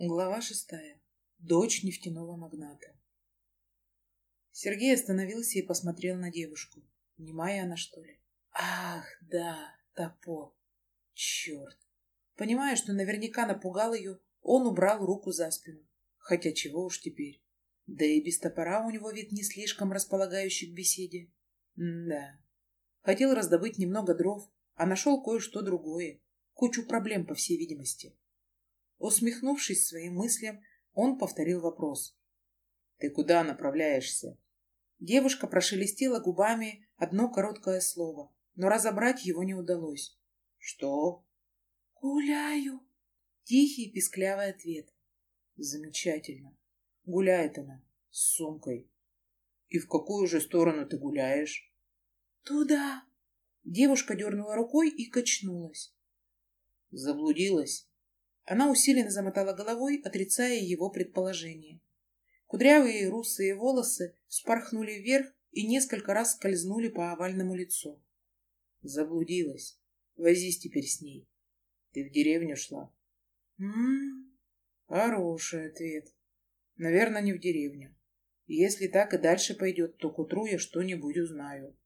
Глава шестая. Дочь нефтяного магната. Сергей остановился и посмотрел на девушку. Немая она, что ли? Ах, да, топор. Черт. Понимая, что наверняка напугал ее, он убрал руку за спину. Хотя чего уж теперь. Да и без топора у него вид не слишком располагающий к беседе. М да. Хотел раздобыть немного дров, а нашел кое-что другое. Кучу проблем, по всей видимости. Усмехнувшись своим мыслям, он повторил вопрос. «Ты куда направляешься?» Девушка прошелестела губами одно короткое слово, но разобрать его не удалось. «Что?» «Гуляю!» Тихий писклявый ответ. «Замечательно. Гуляет она с сумкой. И в какую же сторону ты гуляешь?» «Туда!» Девушка дернула рукой и качнулась. Заблудилась. Она усиленно замотала головой, отрицая его предположение. Кудрявые русые волосы вспорхнули вверх и несколько раз скользнули по овальному лицу. Заблудилась. Возись теперь с ней. Ты в деревню шла? М -м -м. Хороший ответ. Наверное, не в деревню. Если так и дальше пойдет, то к утру я что-нибудь узнаю.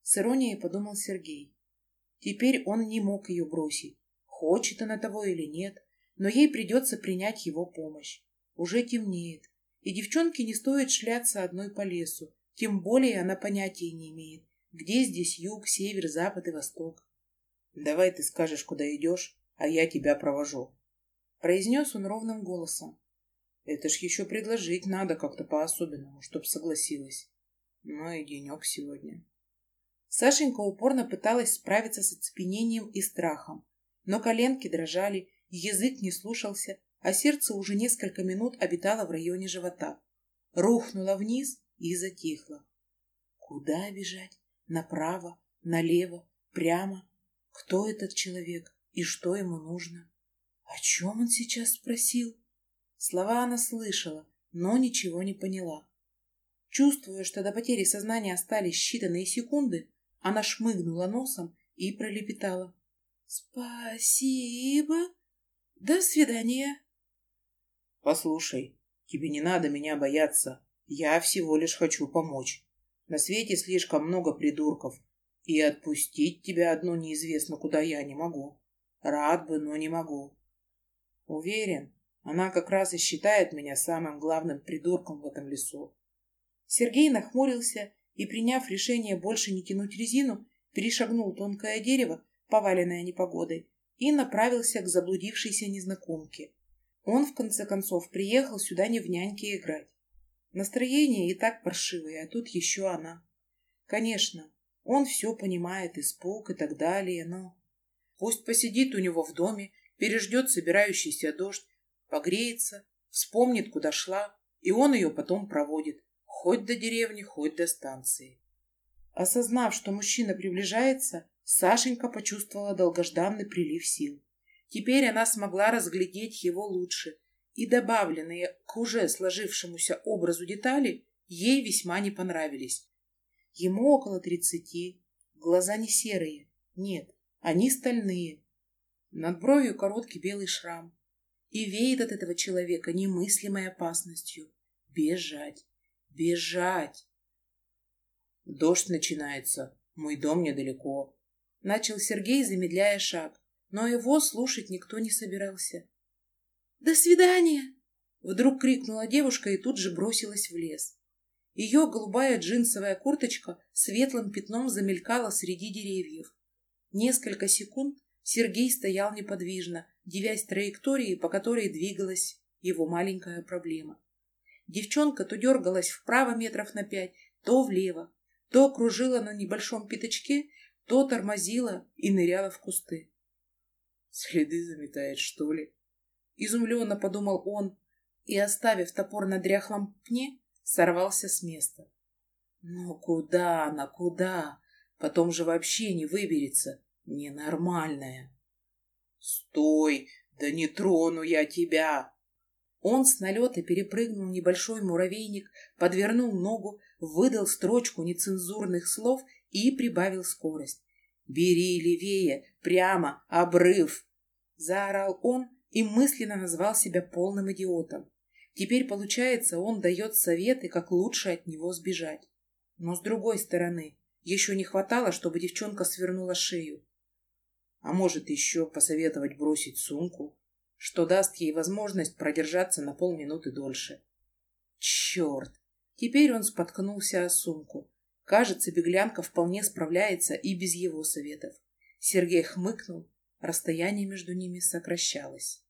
С иронией подумал Сергей. Теперь он не мог ее бросить. Хочет она того или нет, но ей придется принять его помощь. Уже темнеет, и девчонке не стоит шляться одной по лесу, тем более она понятия не имеет, где здесь юг, север, запад и восток. «Давай ты скажешь, куда идешь, а я тебя провожу», — произнес он ровным голосом. «Это ж еще предложить надо как-то по-особенному, чтоб согласилась. Ну и денек сегодня». Сашенька упорно пыталась справиться с оцепенением и страхом, но коленки дрожали, Язык не слушался, а сердце уже несколько минут обитало в районе живота. Рухнуло вниз и затихло. Куда бежать? Направо, налево, прямо? Кто этот человек и что ему нужно? О чем он сейчас спросил? Слова она слышала, но ничего не поняла. Чувствуя, что до потери сознания остались считанные секунды, она шмыгнула носом и пролепетала. «Спасибо!» До свидания. Послушай, тебе не надо меня бояться. Я всего лишь хочу помочь. На свете слишком много придурков, и отпустить тебя одну неизвестно куда я не могу. Рад бы, но не могу. Уверен, она как раз и считает меня самым главным придурком в этом лесу. Сергей нахмурился и, приняв решение больше не тянуть резину, перешагнул тонкое дерево, поваленное непогодой, и направился к заблудившейся незнакомке. Он, в конце концов, приехал сюда не в няньке играть. Настроение и так паршивое, а тут еще она. Конечно, он все понимает, испуг и так далее, но... Пусть посидит у него в доме, переждет собирающийся дождь, погреется, вспомнит, куда шла, и он ее потом проводит, хоть до деревни, хоть до станции. Осознав, что мужчина приближается, Сашенька почувствовала долгожданный прилив сил. Теперь она смогла разглядеть его лучше, и добавленные к уже сложившемуся образу детали ей весьма не понравились. Ему около тридцати, глаза не серые, нет, они стальные. Над бровью короткий белый шрам. И веет от этого человека немыслимой опасностью. Бежать, бежать. Дождь начинается, мой дом недалеко. Начал Сергей, замедляя шаг, но его слушать никто не собирался. «До свидания!» Вдруг крикнула девушка и тут же бросилась в лес. Ее голубая джинсовая курточка светлым пятном замелькала среди деревьев. Несколько секунд Сергей стоял неподвижно, девясь траектории, по которой двигалась его маленькая проблема. Девчонка то дергалась вправо метров на пять, то влево, то кружила на небольшом пятачке то тормозила и ныряла в кусты. «Следы заметает, что ли?» Изумленно подумал он и, оставив топор на дряхлом пне, сорвался с места. «Ну куда она, куда? Потом же вообще не выберется. Ненормальная!» «Стой! Да не трону я тебя!» Он с налета перепрыгнул небольшой муравейник, подвернул ногу, выдал строчку нецензурных слов и прибавил скорость. «Бери левее, прямо, обрыв!» Заорал он и мысленно назвал себя полным идиотом. Теперь, получается, он дает советы, как лучше от него сбежать. Но с другой стороны, еще не хватало, чтобы девчонка свернула шею. А может, еще посоветовать бросить сумку, что даст ей возможность продержаться на полминуты дольше. Черт! Теперь он споткнулся о сумку. Кажется, беглянка вполне справляется и без его советов. Сергей хмыкнул, расстояние между ними сокращалось.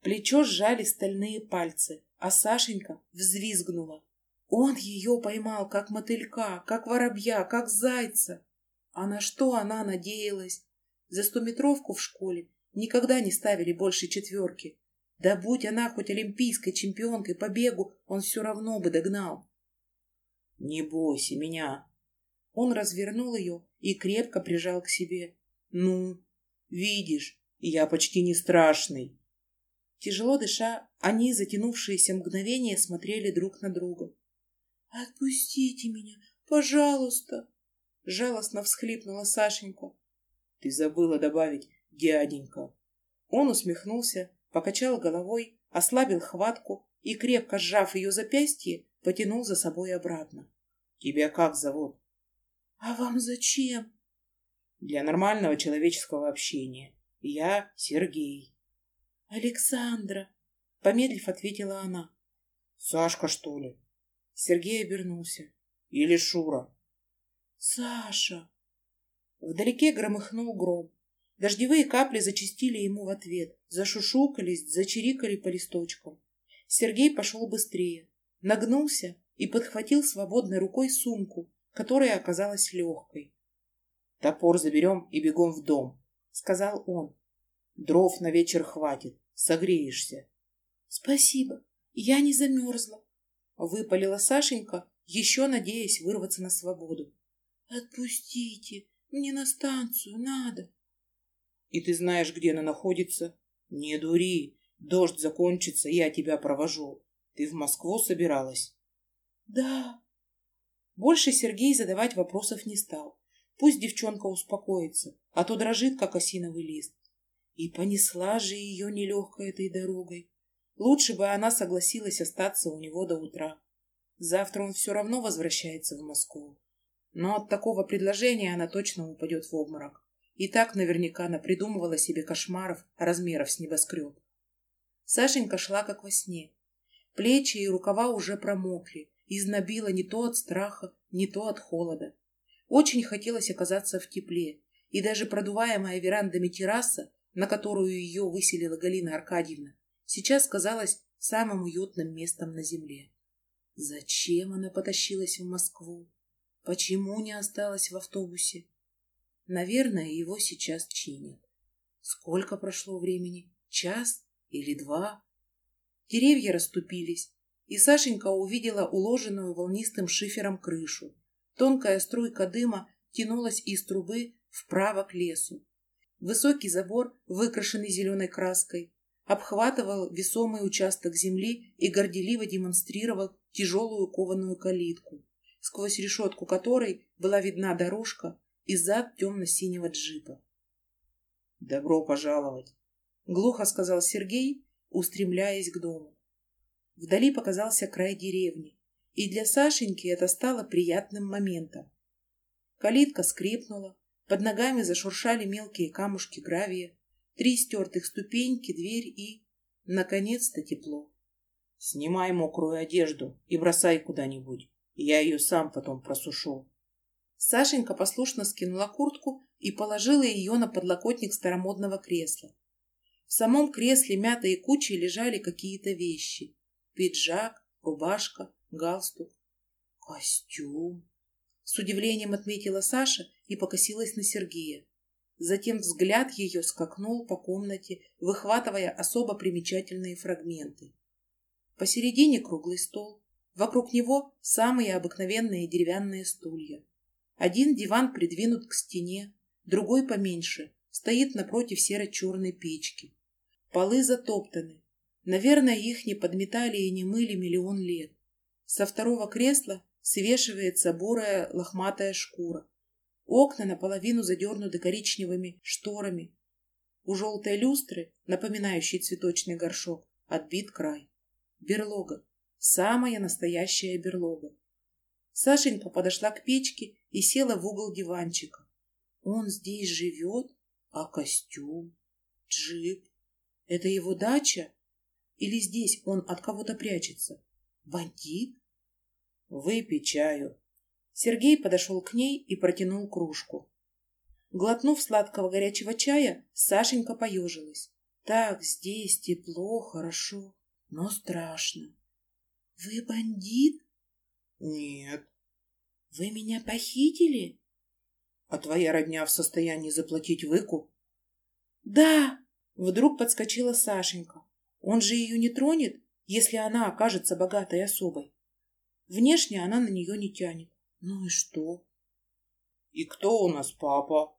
Плечо сжали стальные пальцы, а Сашенька взвизгнула. Он ее поймал, как мотылька, как воробья, как зайца. А на что она надеялась? За стометровку в школе никогда не ставили больше четверки. Да будь она хоть олимпийской чемпионкой по бегу, он все равно бы догнал. «Не бойся меня!» Он развернул ее и крепко прижал к себе. «Ну, видишь, я почти не страшный!» Тяжело дыша, они, затянувшиеся мгновения, смотрели друг на друга. «Отпустите меня, пожалуйста!» Жалостно всхлипнула Сашенька. «Ты забыла добавить дяденька!» Он усмехнулся, покачал головой, ослабил хватку и, крепко сжав ее запястье, потянул за собой обратно. «Тебя как зовут?» «А вам зачем?» «Для нормального человеческого общения. Я Сергей». «Александра», — помедлив ответила она. «Сашка, что ли?» Сергей обернулся. «Или Шура?» «Саша!» Вдалеке громыхнул гром. Дождевые капли зачистили ему в ответ, зашушукались, зачирикали по листочкам. Сергей пошел быстрее, нагнулся и подхватил свободной рукой сумку, которая оказалась легкой. «Топор заберем и бегом в дом», — сказал он. «Дров на вечер хватит, согреешься». «Спасибо, я не замерзла», — выпалила Сашенька, еще надеясь вырваться на свободу. «Отпустите, мне на станцию надо». И ты знаешь, где она находится? Не дури. Дождь закончится, я тебя провожу. Ты в Москву собиралась? Да. Больше Сергей задавать вопросов не стал. Пусть девчонка успокоится, а то дрожит, как осиновый лист. И понесла же ее нелегкой этой дорогой. Лучше бы она согласилась остаться у него до утра. Завтра он все равно возвращается в Москву. Но от такого предложения она точно упадет в обморок. И так наверняка она придумывала себе кошмаров размеров с небоскреб. Сашенька шла как во сне. Плечи и рукава уже промокли, изнобила не то от страха, не то от холода. Очень хотелось оказаться в тепле, и даже продуваемая верандами терраса, на которую ее выселила Галина Аркадьевна, сейчас казалась самым уютным местом на земле. Зачем она потащилась в Москву? Почему не осталась в автобусе? Наверное, его сейчас чинят. Сколько прошло времени? Час или два? Деревья расступились, и Сашенька увидела уложенную волнистым шифером крышу. Тонкая струйка дыма тянулась из трубы вправо к лесу. Высокий забор, выкрашенный зеленой краской, обхватывал весомый участок земли и горделиво демонстрировал тяжелую кованую калитку, сквозь решетку которой была видна дорожка, и зад темно-синего джипа. «Добро пожаловать!» — глухо сказал Сергей, устремляясь к дому. Вдали показался край деревни, и для Сашеньки это стало приятным моментом. Калитка скрипнула, под ногами зашуршали мелкие камушки гравия, три стертых ступеньки, дверь и, наконец-то, тепло. «Снимай мокрую одежду и бросай куда-нибудь, я ее сам потом просушу», Сашенька послушно скинула куртку и положила ее на подлокотник старомодного кресла. В самом кресле мятой кучей лежали какие-то вещи. Пиджак, рубашка, галстук. Костюм. С удивлением отметила Саша и покосилась на Сергея. Затем взгляд ее скакнул по комнате, выхватывая особо примечательные фрагменты. Посередине круглый стол. Вокруг него самые обыкновенные деревянные стулья. Один диван придвинут к стене, другой поменьше, стоит напротив серо-черной печки. Полы затоптаны. Наверное, их не подметали и не мыли миллион лет. Со второго кресла свешивается бурая лохматая шкура. Окна наполовину задернуты коричневыми шторами. У желтой люстры, напоминающей цветочный горшок, отбит край. Берлога. Самая настоящая берлога. Сашенька подошла к печке и села в угол диванчика. Он здесь живет? А костюм? Джип? Это его дача? Или здесь он от кого-то прячется? Бандит? Выпей чаю. Сергей подошел к ней и протянул кружку. Глотнув сладкого горячего чая, Сашенька поежилась. Так, здесь тепло, хорошо, но страшно. Вы бандит? Нет. Вы меня похитили? А твоя родня в состоянии заплатить выкуп? Да! Вдруг подскочила Сашенька. Он же ее не тронет, если она окажется богатой особой. Внешне она на нее не тянет. Ну и что? И кто у нас папа?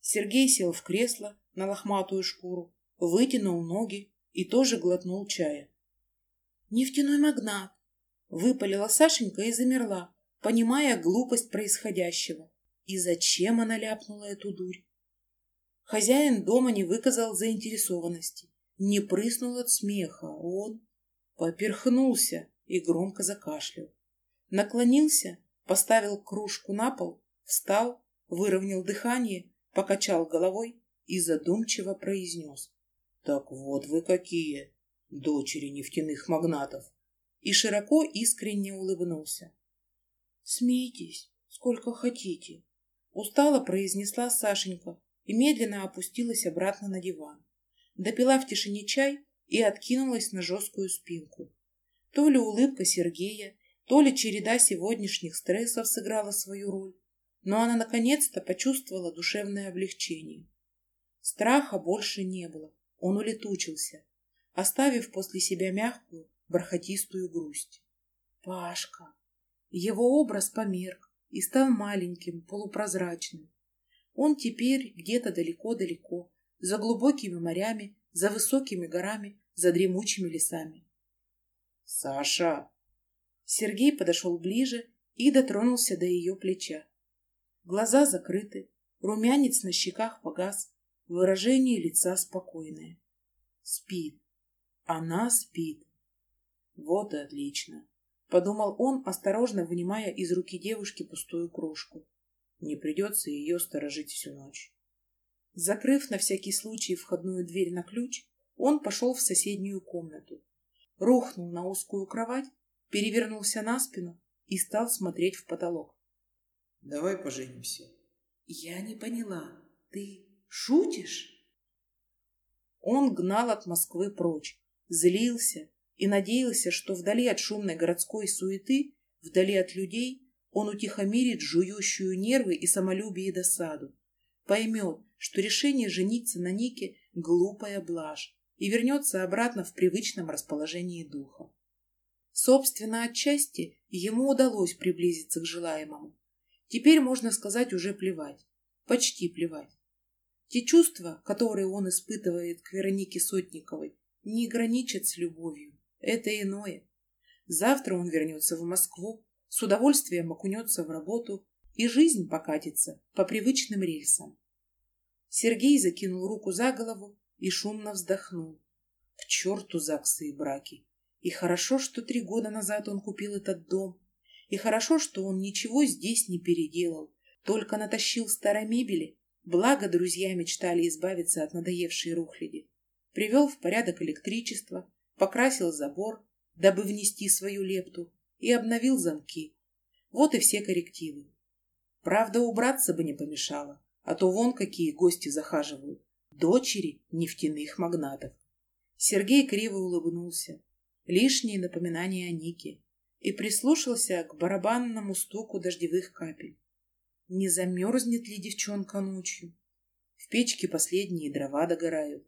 Сергей сел в кресло на лохматую шкуру, вытянул ноги и тоже глотнул чая. Нефтяной магнат. Выпалила Сашенька и замерла, понимая глупость происходящего. И зачем она ляпнула эту дурь? Хозяин дома не выказал заинтересованности, не прыснул от смеха. Он поперхнулся и громко закашлял. Наклонился, поставил кружку на пол, встал, выровнял дыхание, покачал головой и задумчиво произнес. «Так вот вы какие, дочери нефтяных магнатов!» И широко искренне улыбнулся. «Смейтесь, сколько хотите!» Устало произнесла Сашенька и медленно опустилась обратно на диван. Допила в тишине чай и откинулась на жесткую спинку. То ли улыбка Сергея, то ли череда сегодняшних стрессов сыграла свою роль, но она наконец-то почувствовала душевное облегчение. Страха больше не было, он улетучился, оставив после себя мягкую, бархатистую грусть. Пашка. Его образ померк и стал маленьким, полупрозрачным. Он теперь где-то далеко-далеко, за глубокими морями, за высокими горами, за дремучими лесами. «Саша!» Сергей подошел ближе и дотронулся до ее плеча. Глаза закрыты, румянец на щеках погас, выражение лица спокойное. Спит. Она спит. Вот и отлично. Подумал он, осторожно вынимая из руки девушки пустую кружку. Не придется ее сторожить всю ночь. Закрыв на всякий случай входную дверь на ключ, он пошел в соседнюю комнату. Рухнул на узкую кровать, перевернулся на спину и стал смотреть в потолок. «Давай поженимся». «Я не поняла. Ты шутишь?» Он гнал от Москвы прочь, злился и надеялся, что вдали от шумной городской суеты, вдали от людей, он утихомирит жующую нервы и самолюбие и досаду, поймет, что решение жениться на Нике – глупая блажь, и вернется обратно в привычном расположении духа. Собственно, отчасти ему удалось приблизиться к желаемому. Теперь, можно сказать, уже плевать. Почти плевать. Те чувства, которые он испытывает к Веронике Сотниковой, не граничат с любовью. Это иное. Завтра он вернется в Москву, с удовольствием окунется в работу, и жизнь покатится по привычным рельсам. Сергей закинул руку за голову и шумно вздохнул. К черту ЗАГСы и браки. И хорошо, что три года назад он купил этот дом. И хорошо, что он ничего здесь не переделал, только натащил старой мебели. Благо, друзья мечтали избавиться от надоевшей рухляди. Привел в порядок электричество, покрасил забор, дабы внести свою лепту, и обновил замки. Вот и все коррективы. Правда, убраться бы не помешало, а то вон какие гости захаживают. Дочери нефтяных магнатов. Сергей криво улыбнулся. Лишние напоминания о Нике. И прислушался к барабанному стуку дождевых капель. Не замерзнет ли девчонка ночью? В печке последние дрова догорают.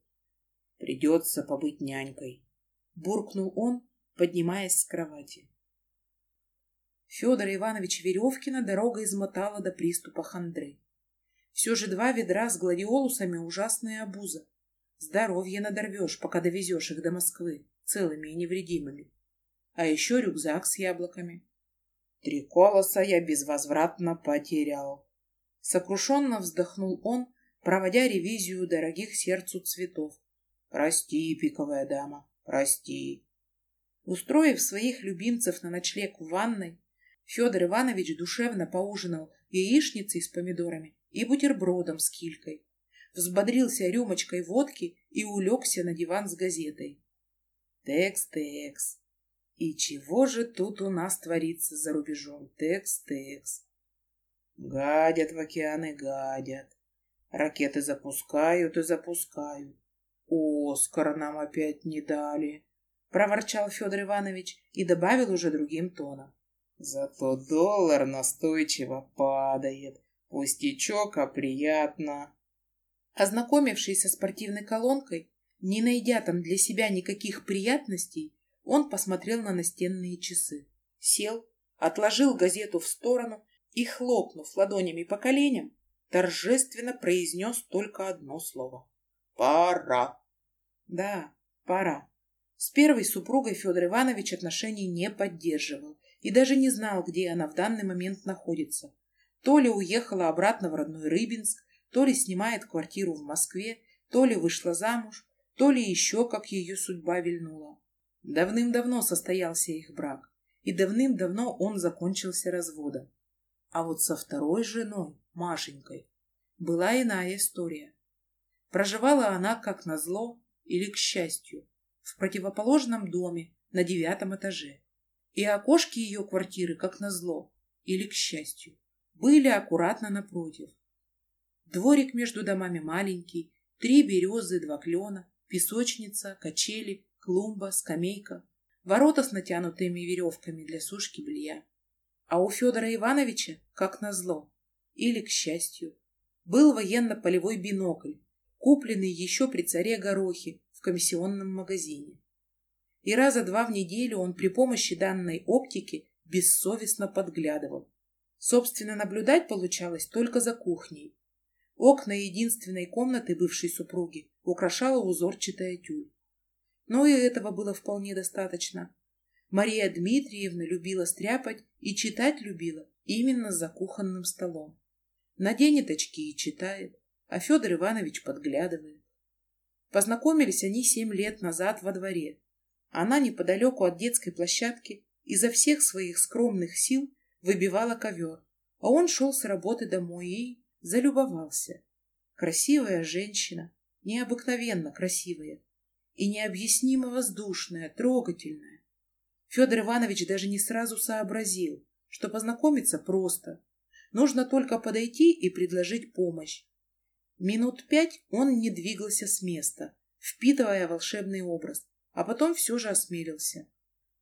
Придется побыть нянькой. Буркнул он, поднимаясь с кровати. Федора Ивановича Веревкина дорога измотала до приступа хандры. Все же два ведра с гладиолусами — ужасная обуза. Здоровье надорвешь, пока довезешь их до Москвы, целыми и невредимыми. А еще рюкзак с яблоками. Три колоса я безвозвратно потерял. Сокрушенно вздохнул он, проводя ревизию дорогих сердцу цветов. «Прости, пиковая дама, прости». Устроив своих любимцев на ночлег в ванной, Федор Иванович душевно поужинал яичницей с помидорами и бутербродом с килькой, взбодрился рюмочкой водки и улегся на диван с газетой. Текс-текс. И чего же тут у нас творится за рубежом? Текс-текс. Гадят в океаны, гадят. Ракеты запускают и запускают. Оскар нам опять не дали, проворчал Федор Иванович и добавил уже другим тоном. Зато доллар настойчиво падает. Пустячок, а приятно. Ознакомившись со спортивной колонкой, не найдя там для себя никаких приятностей, он посмотрел на настенные часы. Сел, отложил газету в сторону и, хлопнув ладонями по коленям, торжественно произнес только одно слово. «Пора!» Да, пора. С первой супругой Федор Иванович отношений не поддерживал и даже не знал, где она в данный момент находится. То ли уехала обратно в родной Рыбинск, то ли снимает квартиру в Москве, то ли вышла замуж, то ли еще как ее судьба вильнула. Давным-давно состоялся их брак, и давным-давно он закончился разводом. А вот со второй женой, Машенькой, была иная история. Проживала она, как назло или к счастью, в противоположном доме на девятом этаже. И окошки ее квартиры, как назло или к счастью, были аккуратно напротив. Дворик между домами маленький, три березы, два клена, песочница, качели, клумба, скамейка, ворота с натянутыми веревками для сушки белья. А у Федора Ивановича, как назло, или к счастью, был военно-полевой бинокль, купленный еще при царе Горохе в комиссионном магазине. И раза два в неделю он при помощи данной оптики бессовестно подглядывал. Собственно, наблюдать получалось только за кухней. Окна единственной комнаты бывшей супруги украшала узорчатая тюль. Но и этого было вполне достаточно. Мария Дмитриевна любила стряпать и читать любила именно за кухонным столом. Наденет очки и читает, а Федор Иванович подглядывает. Познакомились они семь лет назад во дворе. Она неподалеку от детской площадки изо всех своих скромных сил выбивала ковер, а он шел с работы домой и залюбовался. Красивая женщина, необыкновенно красивая и необъяснимо воздушная, трогательная. Федор Иванович даже не сразу сообразил, что познакомиться просто. Нужно только подойти и предложить помощь. Минут пять он не двигался с места, впитывая волшебный образ, а потом все же осмелился.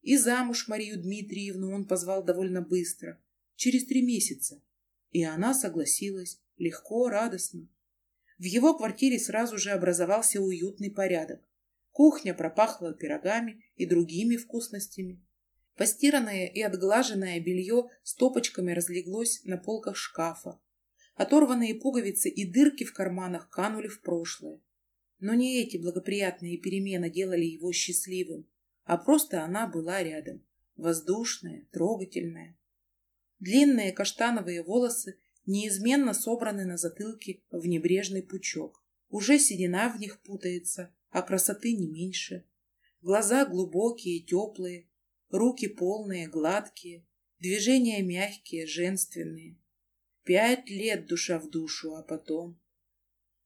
И замуж Марию Дмитриевну он позвал довольно быстро, через три месяца. И она согласилась, легко, радостно. В его квартире сразу же образовался уютный порядок. Кухня пропахла пирогами и другими вкусностями. Постиранное и отглаженное белье стопочками разлеглось на полках шкафа. Оторванные пуговицы и дырки в карманах канули в прошлое. Но не эти благоприятные перемены делали его счастливым, а просто она была рядом, воздушная, трогательная. Длинные каштановые волосы неизменно собраны на затылке в небрежный пучок. Уже седина в них путается, а красоты не меньше. Глаза глубокие, теплые, руки полные, гладкие, движения мягкие, женственные. Пять лет душа в душу, а потом...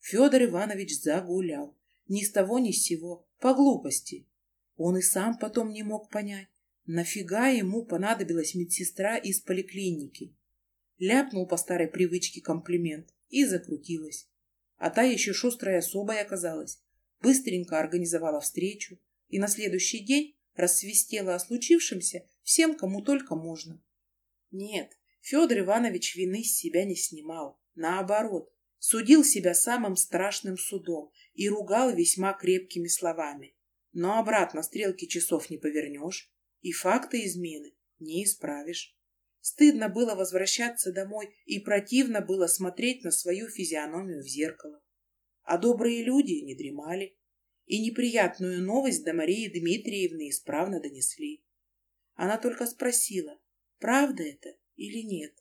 Федор Иванович загулял. Ни с того, ни с сего, по глупости. Он и сам потом не мог понять, нафига ему понадобилась медсестра из поликлиники ляпнул по старой привычке комплимент и закрутилась. А та еще шустрая особая оказалась. Быстренько организовала встречу и на следующий день рассвистела о случившемся всем, кому только можно. Нет, Федор Иванович вины с себя не снимал. Наоборот, судил себя самым страшным судом и ругал весьма крепкими словами. Но обратно стрелки часов не повернешь, и факты измены не исправишь. Стыдно было возвращаться домой и противно было смотреть на свою физиономию в зеркало. А добрые люди не дремали и неприятную новость до Марии Дмитриевны исправно донесли. Она только спросила, правда это или нет.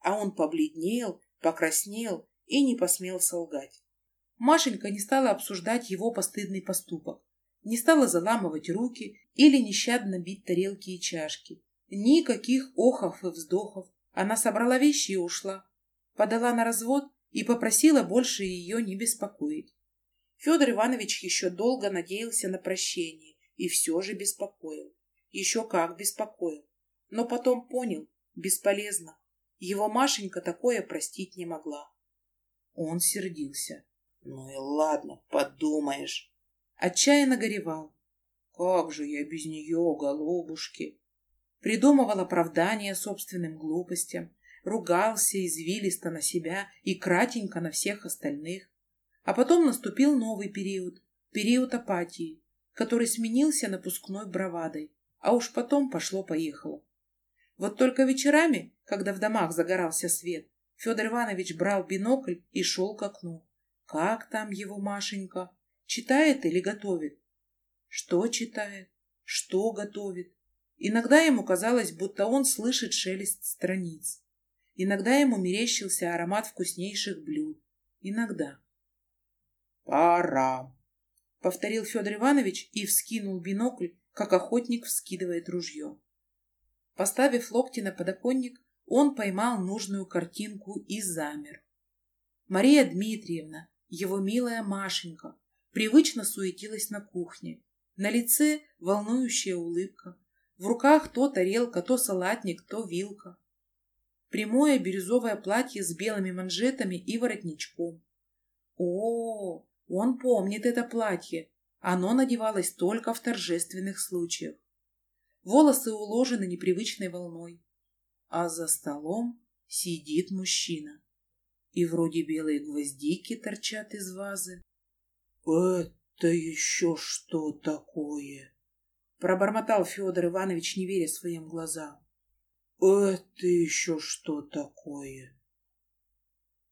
А он побледнел, покраснел и не посмел солгать. Машенька не стала обсуждать его постыдный поступок, не стала заламывать руки или нещадно бить тарелки и чашки. Никаких охов и вздохов. Она собрала вещи и ушла. Подала на развод и попросила больше ее не беспокоить. Федор Иванович еще долго надеялся на прощение и все же беспокоил. Еще как беспокоил. Но потом понял, бесполезно. Его Машенька такое простить не могла. Он сердился. Ну и ладно, подумаешь. Отчаянно горевал. Как же я без нее, голубушки? Придумывал оправдания собственным глупостям, ругался извилисто на себя и кратенько на всех остальных. А потом наступил новый период, период апатии, который сменился напускной бравадой, а уж потом пошло-поехало. Вот только вечерами, когда в домах загорался свет, Федор Иванович брал бинокль и шел к окну. Как там его Машенька? Читает или готовит? Что читает? Что готовит? Иногда ему казалось, будто он слышит шелест страниц. Иногда ему мерещился аромат вкуснейших блюд. Иногда. «Пора», — повторил Федор Иванович и вскинул бинокль, как охотник вскидывает ружье. Поставив локти на подоконник, он поймал нужную картинку и замер. Мария Дмитриевна, его милая Машенька, привычно суетилась на кухне. На лице волнующая улыбка. В руках то тарелка, то салатник, то вилка. Прямое бирюзовое платье с белыми манжетами и воротничком. О, он помнит это платье. Оно надевалось только в торжественных случаях. Волосы уложены непривычной волной. А за столом сидит мужчина. И вроде белые гвоздики торчат из вазы. «Это еще что такое?» Пробормотал Федор Иванович, не веря своим глазам. «Это еще что такое?»